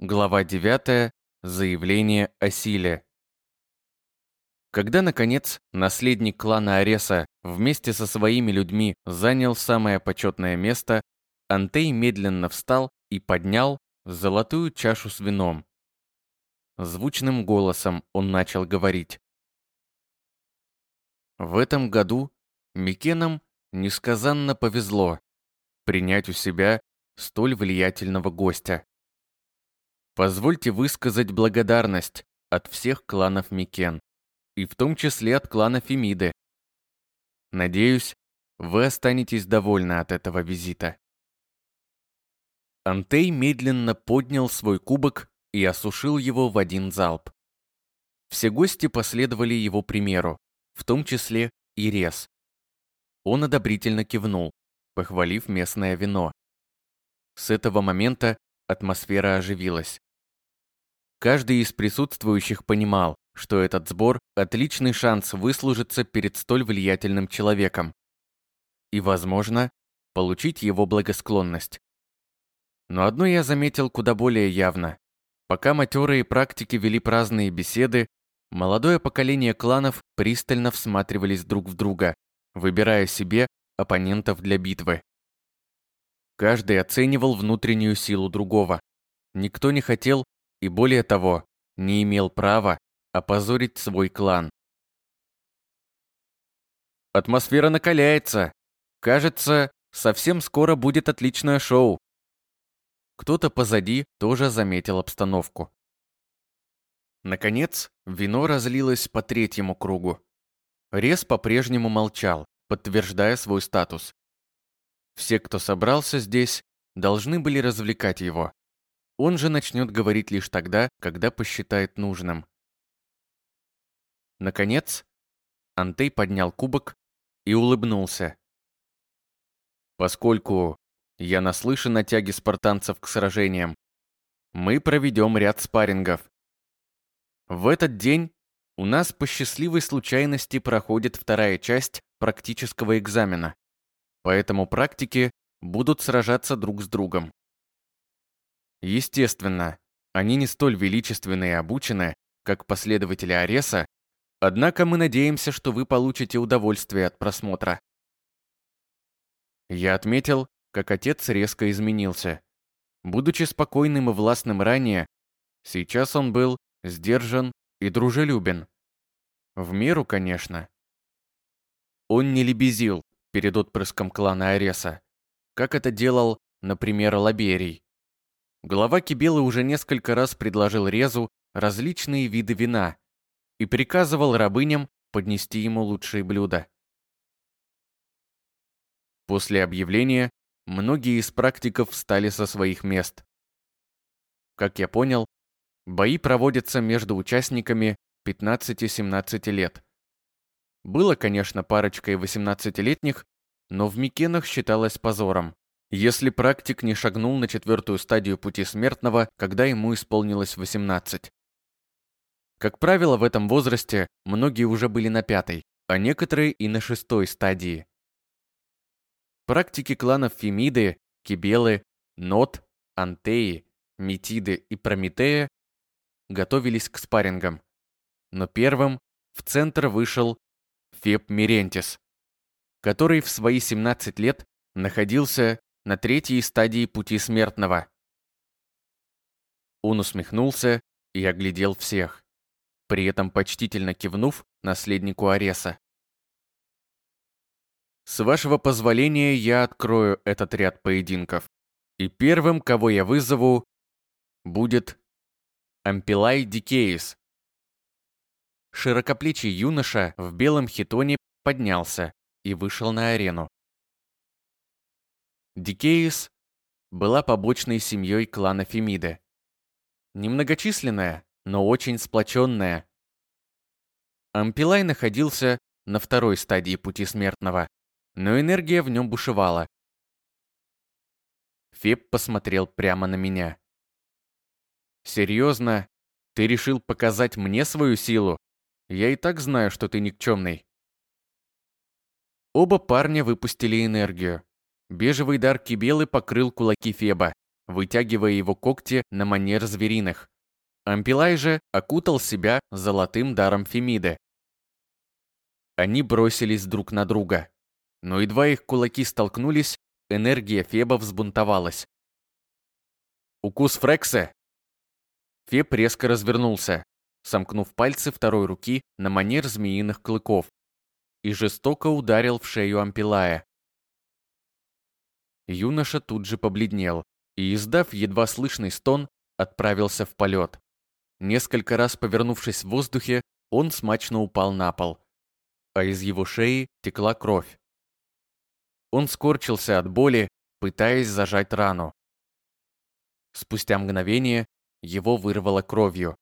Глава 9. Заявление о силе. Когда, наконец, наследник клана Ареса вместе со своими людьми занял самое почетное место, Антей медленно встал и поднял золотую чашу с вином. Звучным голосом он начал говорить. В этом году Микенам несказанно повезло принять у себя столь влиятельного гостя. Позвольте высказать благодарность от всех кланов Микен, и в том числе от клана Фемиды. Надеюсь, вы останетесь довольны от этого визита. Антей медленно поднял свой кубок и осушил его в один залп. Все гости последовали его примеру, в том числе и Рез. Он одобрительно кивнул, похвалив местное вино. С этого момента атмосфера оживилась. Каждый из присутствующих понимал, что этот сбор – отличный шанс выслужиться перед столь влиятельным человеком и, возможно, получить его благосклонность. Но одно я заметил куда более явно. Пока матерые практики вели праздные беседы, молодое поколение кланов пристально всматривались друг в друга, выбирая себе оппонентов для битвы. Каждый оценивал внутреннюю силу другого. Никто не хотел и более того, не имел права опозорить свой клан. Атмосфера накаляется. Кажется, совсем скоро будет отличное шоу. Кто-то позади тоже заметил обстановку. Наконец, вино разлилось по третьему кругу. Рез по-прежнему молчал, подтверждая свой статус. Все, кто собрался здесь, должны были развлекать его. Он же начнет говорить лишь тогда, когда посчитает нужным. Наконец, Антей поднял кубок и улыбнулся. Поскольку я наслышан о тяге спартанцев к сражениям, мы проведем ряд спаррингов. В этот день у нас по счастливой случайности проходит вторая часть практического экзамена, поэтому практики будут сражаться друг с другом. Естественно, они не столь величественны и обучены, как последователи Ареса, однако мы надеемся, что вы получите удовольствие от просмотра. Я отметил, как отец резко изменился. Будучи спокойным и властным ранее, сейчас он был сдержан и дружелюбен. В меру, конечно. Он не лебезил перед отпрыском клана Ареса, как это делал, например, Лаберий. Глава Кибелы уже несколько раз предложил Резу различные виды вина и приказывал рабыням поднести ему лучшие блюда. После объявления многие из практиков встали со своих мест. Как я понял, бои проводятся между участниками 15-17 лет. Было, конечно, парочка и 18-летних, но в Микенах считалось позором если практик не шагнул на четвертую стадию пути смертного, когда ему исполнилось 18. Как правило, в этом возрасте многие уже были на пятой, а некоторые и на шестой стадии. Практики кланов Фемиды, Кибелы, Нот, Антеи, Метиды и Прометея готовились к спаррингам. Но первым в центр вышел Феб Мирентис, который в свои 17 лет находился на третьей стадии пути смертного. Он усмехнулся и оглядел всех, при этом почтительно кивнув наследнику Ареса. С вашего позволения я открою этот ряд поединков. И первым, кого я вызову, будет Ампилай Дикеис. Широкоплечий юноша в белом хитоне поднялся и вышел на арену. Дикеис была побочной семьей клана Фемиды. Немногочисленная, но очень сплоченная. Ампилай находился на второй стадии пути смертного, но энергия в нем бушевала. Феб посмотрел прямо на меня. «Серьезно? Ты решил показать мне свою силу? Я и так знаю, что ты никчемный». Оба парня выпустили энергию. Бежевый дар Кибелы покрыл кулаки Феба, вытягивая его когти на манер звериных. Ампилай же окутал себя золотым даром Фемиды. Они бросились друг на друга. Но едва их кулаки столкнулись, энергия Феба взбунтовалась. «Укус Фрекса!» Феб резко развернулся, сомкнув пальцы второй руки на манер змеиных клыков, и жестоко ударил в шею Ампилая. Юноша тут же побледнел и, издав едва слышный стон, отправился в полет. Несколько раз повернувшись в воздухе, он смачно упал на пол, а из его шеи текла кровь. Он скорчился от боли, пытаясь зажать рану. Спустя мгновение его вырвало кровью.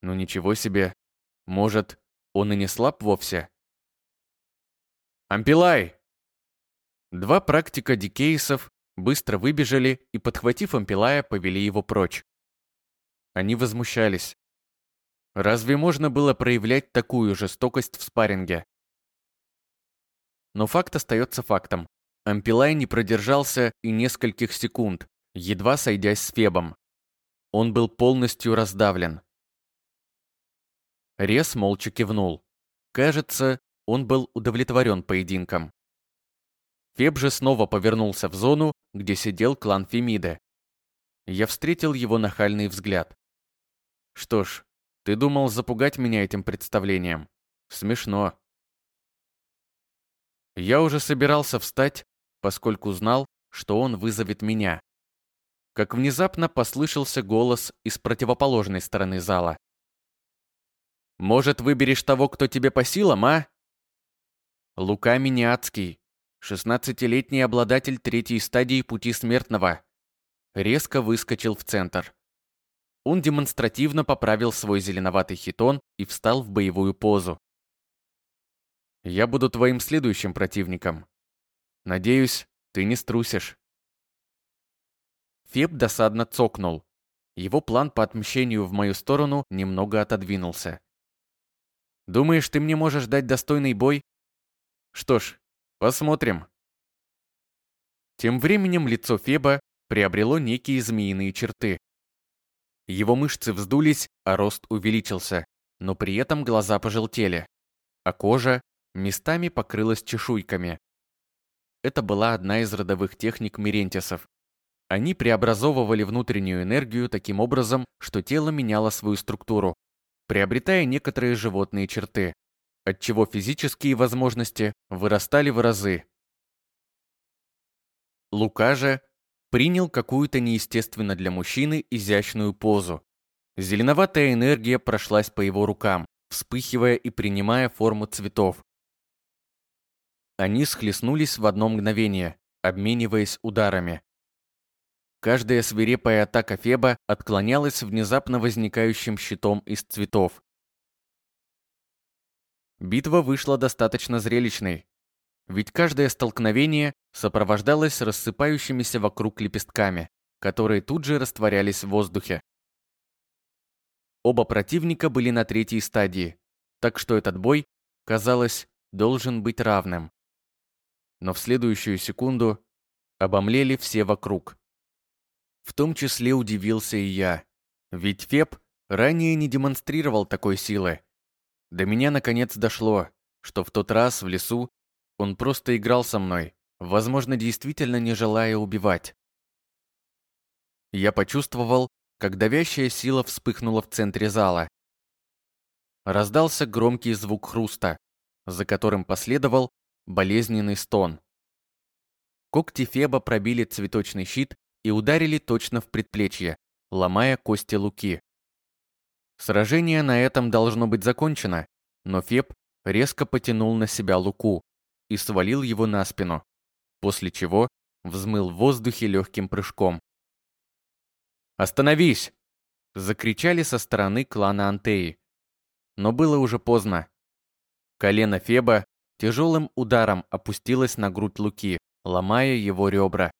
Ну ничего себе. Может, он и не слаб вовсе? «Ампилай!» Два практика дикейсов быстро выбежали и, подхватив Ампилая, повели его прочь. Они возмущались. Разве можно было проявлять такую жестокость в спарринге? Но факт остается фактом. Ампилай не продержался и нескольких секунд, едва сойдясь с Фебом. Он был полностью раздавлен. Рес молча кивнул. Кажется, он был удовлетворен поединком. Феб же снова повернулся в зону, где сидел клан Фемиды. Я встретил его нахальный взгляд. Что ж, ты думал запугать меня этим представлением? Смешно. Я уже собирался встать, поскольку знал, что он вызовет меня. Как внезапно послышался голос из противоположной стороны зала. «Может, выберешь того, кто тебе по силам, а?» Лука Миниацкий, Шестнадцатилетний обладатель третьей стадии пути смертного. Резко выскочил в центр. Он демонстративно поправил свой зеленоватый хитон и встал в боевую позу. «Я буду твоим следующим противником. Надеюсь, ты не струсишь». Феб досадно цокнул. Его план по отмщению в мою сторону немного отодвинулся. «Думаешь, ты мне можешь дать достойный бой? Что ж, Посмотрим. Тем временем лицо Феба приобрело некие змеиные черты. Его мышцы вздулись, а рост увеличился, но при этом глаза пожелтели, а кожа местами покрылась чешуйками. Это была одна из родовых техник мирентисов. Они преобразовывали внутреннюю энергию таким образом, что тело меняло свою структуру, приобретая некоторые животные черты отчего физические возможности вырастали в разы. Лука же принял какую-то неестественно для мужчины изящную позу. Зеленоватая энергия прошлась по его рукам, вспыхивая и принимая форму цветов. Они схлестнулись в одно мгновение, обмениваясь ударами. Каждая свирепая атака Феба отклонялась внезапно возникающим щитом из цветов. Битва вышла достаточно зрелищной, ведь каждое столкновение сопровождалось рассыпающимися вокруг лепестками, которые тут же растворялись в воздухе. Оба противника были на третьей стадии, так что этот бой, казалось, должен быть равным. Но в следующую секунду обомлели все вокруг. В том числе удивился и я, ведь Феб ранее не демонстрировал такой силы. До меня наконец дошло, что в тот раз в лесу он просто играл со мной, возможно, действительно не желая убивать. Я почувствовал, как давящая сила вспыхнула в центре зала. Раздался громкий звук хруста, за которым последовал болезненный стон. Когти Феба пробили цветочный щит и ударили точно в предплечье, ломая кости луки. Сражение на этом должно быть закончено, но Феб резко потянул на себя Луку и свалил его на спину, после чего взмыл в воздухе легким прыжком. «Остановись!» – закричали со стороны клана Антеи. Но было уже поздно. Колено Феба тяжелым ударом опустилось на грудь Луки, ломая его ребра.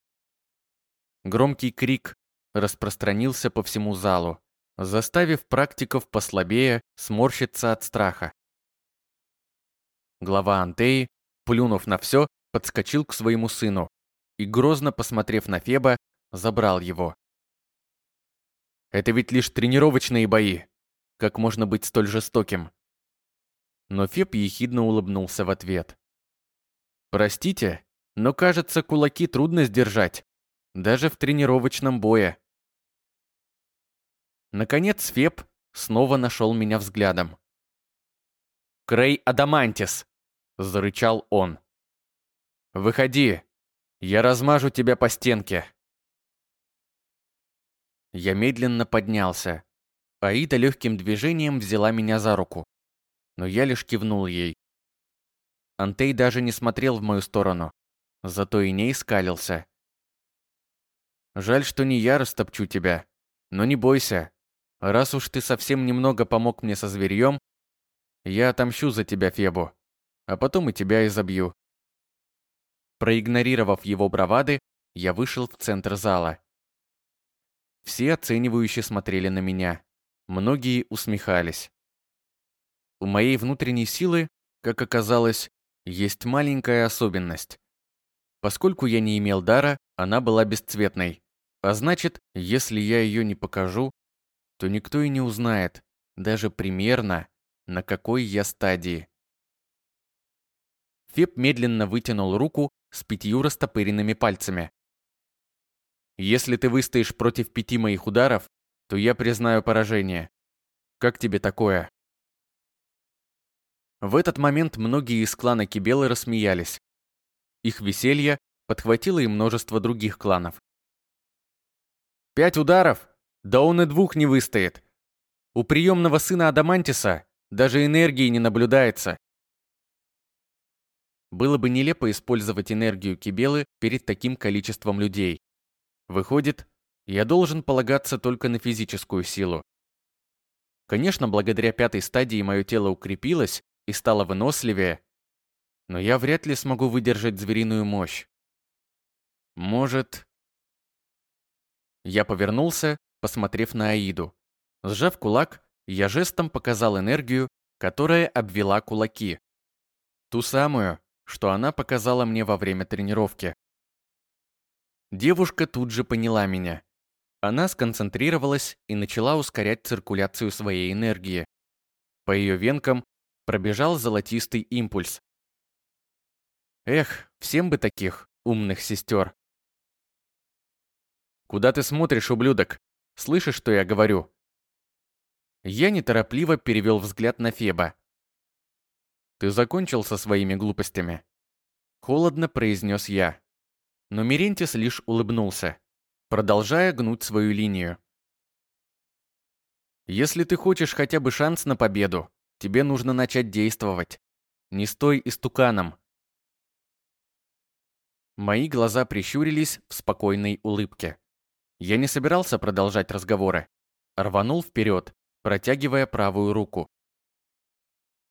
Громкий крик распространился по всему залу заставив практиков послабее сморщиться от страха. Глава Антеи, плюнув на все, подскочил к своему сыну. и, грозно посмотрев на Феба, забрал его. Это ведь лишь тренировочные бои. Как можно быть столь жестоким? Но Феб ехидно улыбнулся в ответ. Простите, но, кажется, кулаки трудно сдержать, даже в тренировочном бое. Наконец Феб снова нашел меня взглядом. «Крей Адамантис!» — зарычал он. «Выходи, я размажу тебя по стенке». Я медленно поднялся. Аида легким движением взяла меня за руку. Но я лишь кивнул ей. Антей даже не смотрел в мою сторону, зато и не искалился. «Жаль, что не я растопчу тебя, но не бойся. Раз уж ты совсем немного помог мне со зверьем, я отомщу за тебя Фебу, а потом и тебя изобью». Проигнорировав его бравады, я вышел в центр зала. Все оценивающе смотрели на меня. Многие усмехались. У моей внутренней силы, как оказалось, есть маленькая особенность. Поскольку я не имел дара, она была бесцветной. А значит, если я ее не покажу, то никто и не узнает, даже примерно, на какой я стадии. Феб медленно вытянул руку с пятью растопыренными пальцами. Если ты выстоишь против пяти моих ударов, то я признаю поражение. Как тебе такое? В этот момент многие из клана Кибелы рассмеялись. Их веселье подхватило и множество других кланов. «Пять ударов? Да он и двух не выстоит. У приемного сына Адамантиса даже энергии не наблюдается». Было бы нелепо использовать энергию Кибелы перед таким количеством людей. Выходит, я должен полагаться только на физическую силу. Конечно, благодаря пятой стадии мое тело укрепилось и стало выносливее, но я вряд ли смогу выдержать звериную мощь. Может... Я повернулся, посмотрев на Аиду. Сжав кулак, я жестом показал энергию, которая обвела кулаки. Ту самую, что она показала мне во время тренировки. Девушка тут же поняла меня. Она сконцентрировалась и начала ускорять циркуляцию своей энергии. По ее венкам пробежал золотистый импульс. Эх, всем бы таких умных сестер. Куда ты смотришь, ублюдок? Слышишь, что я говорю? Я неторопливо перевел взгляд на Феба. Ты закончил со своими глупостями? Холодно произнес я. Но Мерентис лишь улыбнулся, продолжая гнуть свою линию. «Если ты хочешь хотя бы шанс на победу, тебе нужно начать действовать. Не стой истуканом». Мои глаза прищурились в спокойной улыбке. Я не собирался продолжать разговоры. Рванул вперед, протягивая правую руку.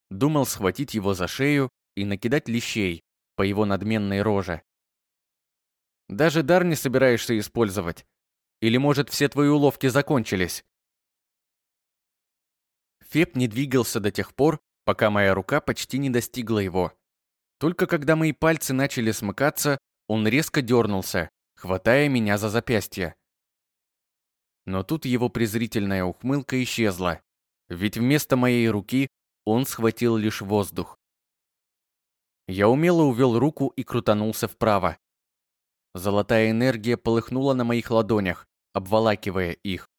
Думал схватить его за шею и накидать лещей по его надменной роже. Даже дар не собираешься использовать? Или, может, все твои уловки закончились?» Феб не двигался до тех пор, пока моя рука почти не достигла его. Только когда мои пальцы начали смыкаться, он резко дернулся, хватая меня за запястье. Но тут его презрительная ухмылка исчезла, ведь вместо моей руки он схватил лишь воздух. Я умело увел руку и крутанулся вправо. Золотая энергия полыхнула на моих ладонях, обволакивая их.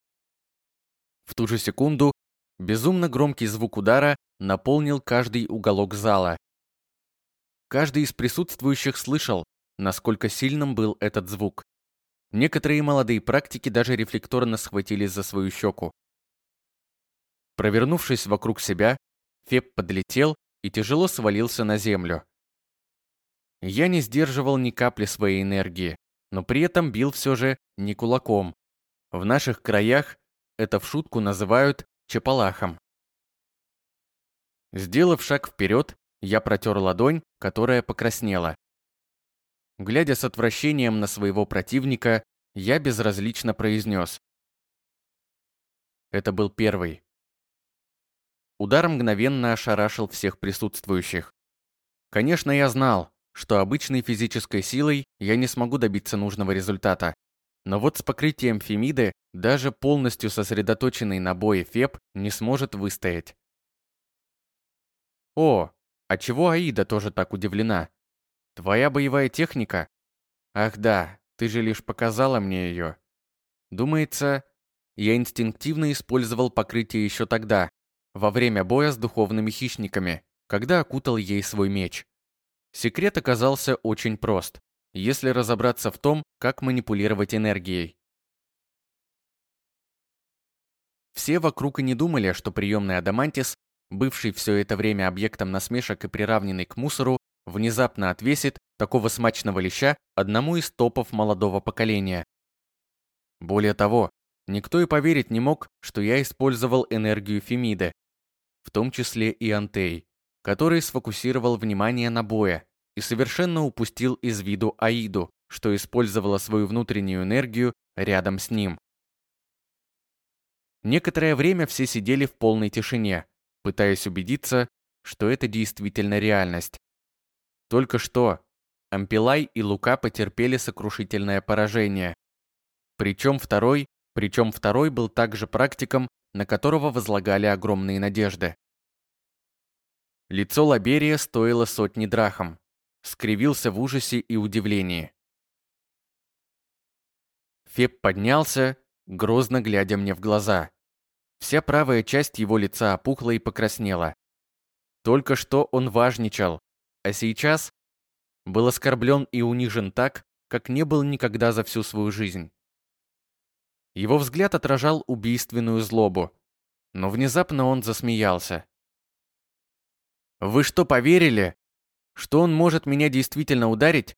В ту же секунду безумно громкий звук удара наполнил каждый уголок зала. Каждый из присутствующих слышал, насколько сильным был этот звук. Некоторые молодые практики даже рефлекторно схватились за свою щеку. Провернувшись вокруг себя, Феб подлетел и тяжело свалился на землю. Я не сдерживал ни капли своей энергии, но при этом бил все же не кулаком. В наших краях это в шутку называют чапалахом. Сделав шаг вперед, я протер ладонь, которая покраснела. Глядя с отвращением на своего противника, я безразлично произнес. Это был первый. Удар мгновенно ошарашил всех присутствующих. Конечно, я знал, что обычной физической силой я не смогу добиться нужного результата. Но вот с покрытием Фемиды даже полностью сосредоточенный на бое Феб не сможет выстоять. О, а чего Аида тоже так удивлена? Твоя боевая техника? Ах да, ты же лишь показала мне ее. Думается, я инстинктивно использовал покрытие еще тогда, во время боя с духовными хищниками, когда окутал ей свой меч. Секрет оказался очень прост, если разобраться в том, как манипулировать энергией. Все вокруг и не думали, что приемный Адамантис, бывший все это время объектом насмешек и приравненный к мусору, внезапно отвесит такого смачного леща одному из топов молодого поколения. Более того, никто и поверить не мог, что я использовал энергию Фемиды, в том числе и Антей, который сфокусировал внимание на бое и совершенно упустил из виду Аиду, что использовала свою внутреннюю энергию рядом с ним. Некоторое время все сидели в полной тишине, пытаясь убедиться, что это действительно реальность. Только что Ампилай и Лука потерпели сокрушительное поражение. Причем второй, причем второй был также практиком, на которого возлагали огромные надежды. Лицо Лаберия стоило сотни драхом. Скривился в ужасе и удивлении. Феб поднялся, грозно глядя мне в глаза. Вся правая часть его лица опухла и покраснела. Только что он важничал, а сейчас был оскорблен и унижен так, как не был никогда за всю свою жизнь. Его взгляд отражал убийственную злобу, но внезапно он засмеялся. «Вы что, поверили, что он может меня действительно ударить?»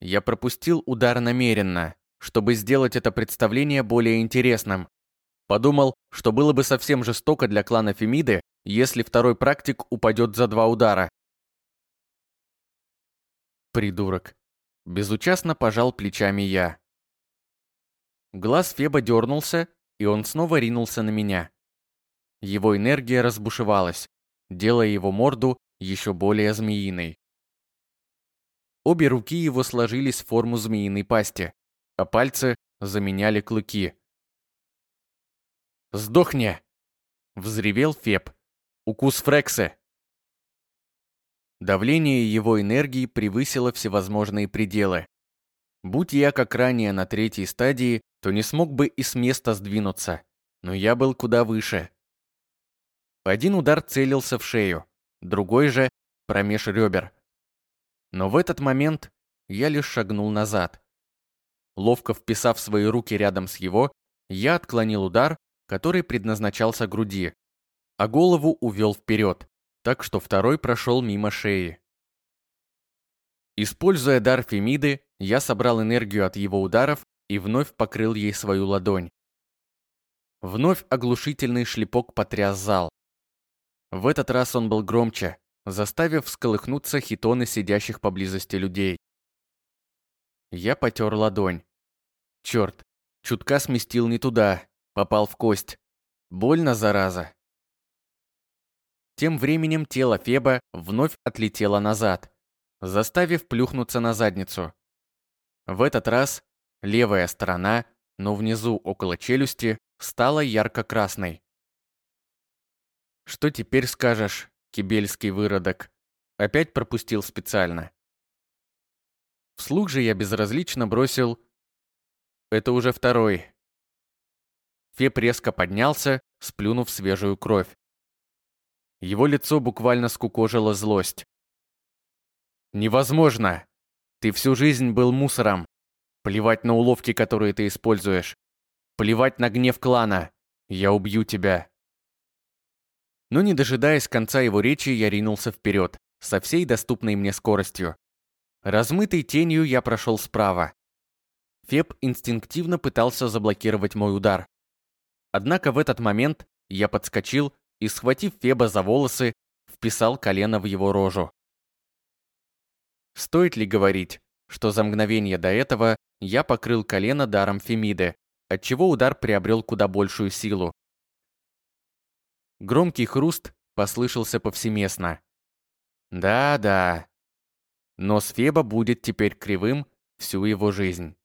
Я пропустил удар намеренно, чтобы сделать это представление более интересным. Подумал, что было бы совсем жестоко для клана Фемиды, если второй практик упадет за два удара. Придурок. Безучастно пожал плечами я. Глаз Феба дернулся, и он снова ринулся на меня. Его энергия разбушевалась, делая его морду еще более змеиной. Обе руки его сложились в форму змеиной пасти, а пальцы заменяли клыки. «Сдохни!» — взревел Феб. «Укус Фрексы!» Давление его энергии превысило всевозможные пределы. Будь я как ранее на третьей стадии, то не смог бы и с места сдвинуться, но я был куда выше. Один удар целился в шею, другой же промеж ребер. Но в этот момент я лишь шагнул назад. Ловко вписав свои руки рядом с его, я отклонил удар, который предназначался груди, а голову увел вперед так что второй прошел мимо шеи. Используя дар Фемиды, я собрал энергию от его ударов и вновь покрыл ей свою ладонь. Вновь оглушительный шлепок потряс зал. В этот раз он был громче, заставив всколыхнуться хитоны сидящих поблизости людей. Я потер ладонь. Черт, чутка сместил не туда, попал в кость. Больно, зараза. Тем временем тело Феба вновь отлетело назад, заставив плюхнуться на задницу. В этот раз левая сторона, но внизу около челюсти, стала ярко-красной. «Что теперь скажешь, кибельский выродок?» Опять пропустил специально. Вслух же я безразлично бросил «Это уже второй». Феб резко поднялся, сплюнув свежую кровь. Его лицо буквально скукожила злость. «Невозможно! Ты всю жизнь был мусором. Плевать на уловки, которые ты используешь. Плевать на гнев клана. Я убью тебя!» Но не дожидаясь конца его речи, я ринулся вперед, со всей доступной мне скоростью. Размытой тенью я прошел справа. Феб инстинктивно пытался заблокировать мой удар. Однако в этот момент я подскочил и, схватив Феба за волосы, вписал колено в его рожу. Стоит ли говорить, что за мгновение до этого я покрыл колено даром Фемиды, отчего удар приобрел куда большую силу. Громкий хруст послышался повсеместно. Да-да. Нос Феба будет теперь кривым всю его жизнь.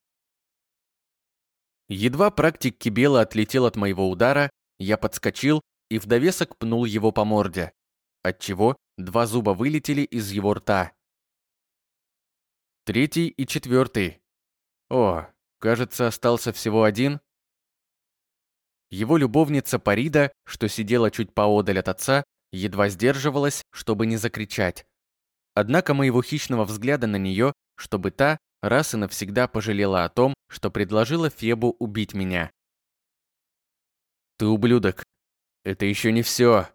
Едва практик Кибела отлетел от моего удара, я подскочил и в довесок пнул его по морде, отчего два зуба вылетели из его рта. Третий и четвертый. О, кажется, остался всего один. Его любовница Парида, что сидела чуть поодаль от отца, едва сдерживалась, чтобы не закричать. Однако моего хищного взгляда на нее, чтобы та раз и навсегда пожалела о том, что предложила Фебу убить меня. «Ты ублюдок! Это еще не все!»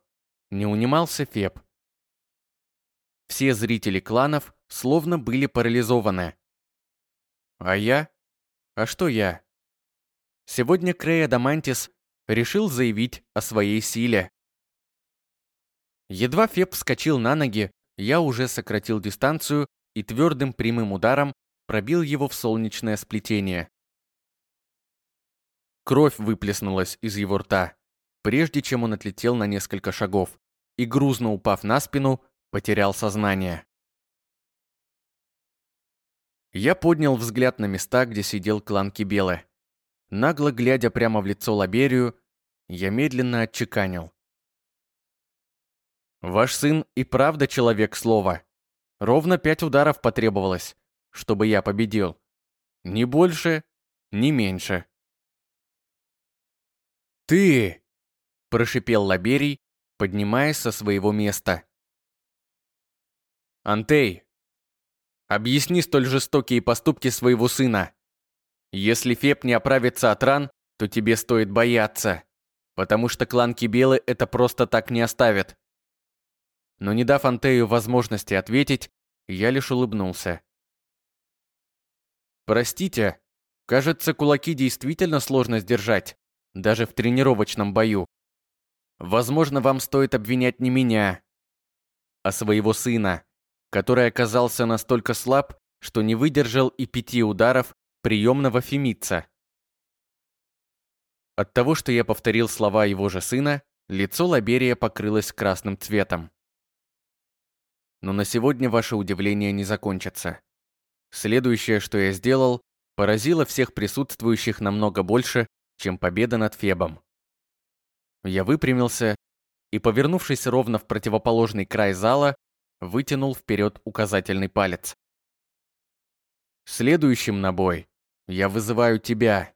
Не унимался Феб. Все зрители кланов словно были парализованы. А я? А что я? Сегодня Крея Дамантис решил заявить о своей силе. Едва Феб вскочил на ноги, я уже сократил дистанцию и твердым прямым ударом пробил его в солнечное сплетение. Кровь выплеснулась из его рта, прежде чем он отлетел на несколько шагов и, грузно упав на спину, потерял сознание. Я поднял взгляд на места, где сидел клан Кибелы. Нагло глядя прямо в лицо Лаберию, я медленно отчеканил. «Ваш сын и правда человек слова. Ровно пять ударов потребовалось, чтобы я победил. Ни больше, ни меньше». «Ты!» – прошипел Лаберий, поднимаясь со своего места. «Антей, объясни столь жестокие поступки своего сына. Если Феб не оправится от ран, то тебе стоит бояться, потому что клан Кибелы это просто так не оставит». Но не дав Антею возможности ответить, я лишь улыбнулся. «Простите, кажется, кулаки действительно сложно сдержать, даже в тренировочном бою. Возможно, вам стоит обвинять не меня, а своего сына, который оказался настолько слаб, что не выдержал и пяти ударов приемного фемица. От того, что я повторил слова его же сына, лицо Лаберия покрылось красным цветом. Но на сегодня ваше удивление не закончится. Следующее, что я сделал, поразило всех присутствующих намного больше, чем победа над Фебом. Я выпрямился и, повернувшись ровно в противоположный край зала, вытянул вперед указательный палец. Следующим на бой я вызываю тебя,